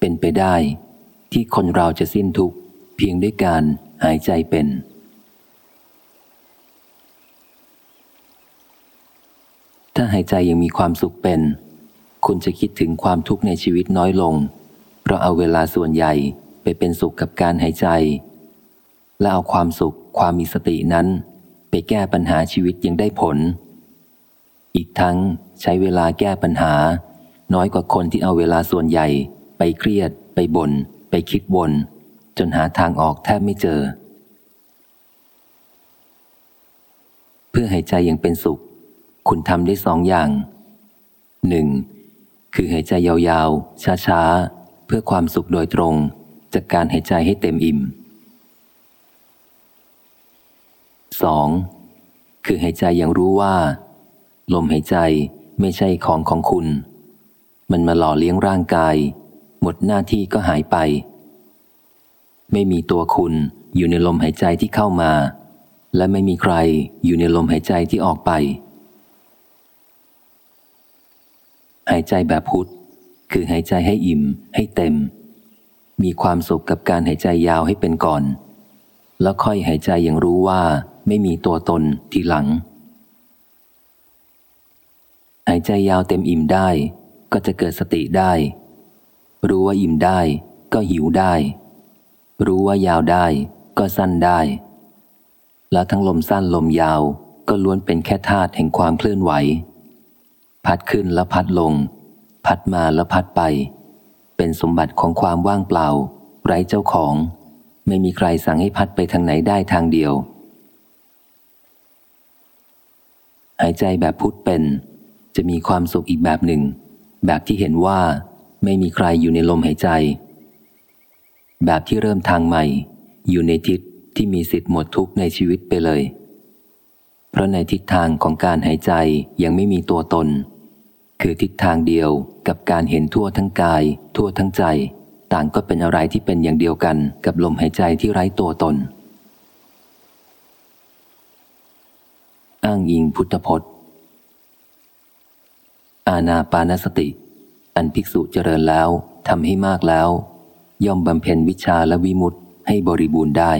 เป็นไปได้ ที่คนเราจะสิ้นทุกข์เพียงด้วยการหายใจเป็น ถ้าหายใจยังมีความสุขเป็น คุณจะคิดถึงความทุกข์ในชีวิตน้อยลง เพราะเอาเวลาส่วนใหญ่ไปเป็นสุขกับการหายใจ และเอาความสุขความมีสตินั้น ไปแก้ปัญหาชีวิตยังได้ผล อีกทั้งใช้เวลาแก้ปัญหาน้อยกว่าคนที่เอาเวลาส่วนใหญ่ ไปเครียด ไปบน่นไปคิดวน จนหาทางออกแทบไม่เจอ เพื่อหายใจอยังเป็นสุข คุณทำได้สองอย่างหนึ่งคือหายใจยาวๆ ช้าๆ เพื่อความสุขโดยตรง จากการหายใจให้เต็มอิ่ม 2. คือหายใจอย่างรู้ว่า ลมหายใจไม่ใช่ของของคุณ มันมาหล่อเลี้ยงร่างกาย หมดหน้าที่ก็หายไป ไม่มีตัวคุณอยู่ในลมหายใจที่เข้ามา และไม่มีใครอยู่ในลมหายใจที่ออกไป หายใจแบบพุทธคือหายใจให้อิ่มให้เต็ม มีความสุขกับการหายใจยาวให้เป็นก่อน แล้วค่อยหายใจอย่างรู้ว่าไม่มีตัวตนทีหลัง หายใจยาวเต็มอิ่มได้ ก็จะเกิดสติได้ รู้ว่าอิ่มได้ ก็หิวได้ รู้ว่ายาวได้ ก็สั้นได้ แล้วทั้งลมสั้นลมยาวก็ล้วนเป็นแค่ธาตุแห่งความเคลื่อนไหว พัดขึ้นแล้วพัดลง พัดมาแล้วพัดไป เป็นสมบัติของความว่างเปล่า ไร้เจ้าของ ไม่มีใครสั่งให้พัดไปทางไหนได้ทางเดียว หายใจแบบพุทธเป็น จะมีความสุขอีกแบบหนึ่ง แบบที่เห็นว่า ไม่มีใครอยู่ในลมหายใจ แบบที่เริ่มทางใหม่ อยู่ในทิศที่มีสิทธิ์หมดทุกข์ในชีวิตไปเลย เพราะในทิศทางของการหายใจยังไม่มีตัวตน คือทิศทางเดียวกับการเห็นทั่วทั้งกาย ทั่วทั้งใจ ต่างก็เป็นอะไรที่เป็นอย่างเดียวกันกับลมหายใจที่ไร้ตัวตน อ้างอิงพุทธพจน์ อาณาปานสติ อันภิกษุเจริญแล้วทำให้มากแล้ว ย่อมบำเพ็ญวิชาและวิมุตให้บริบูรณ์ได้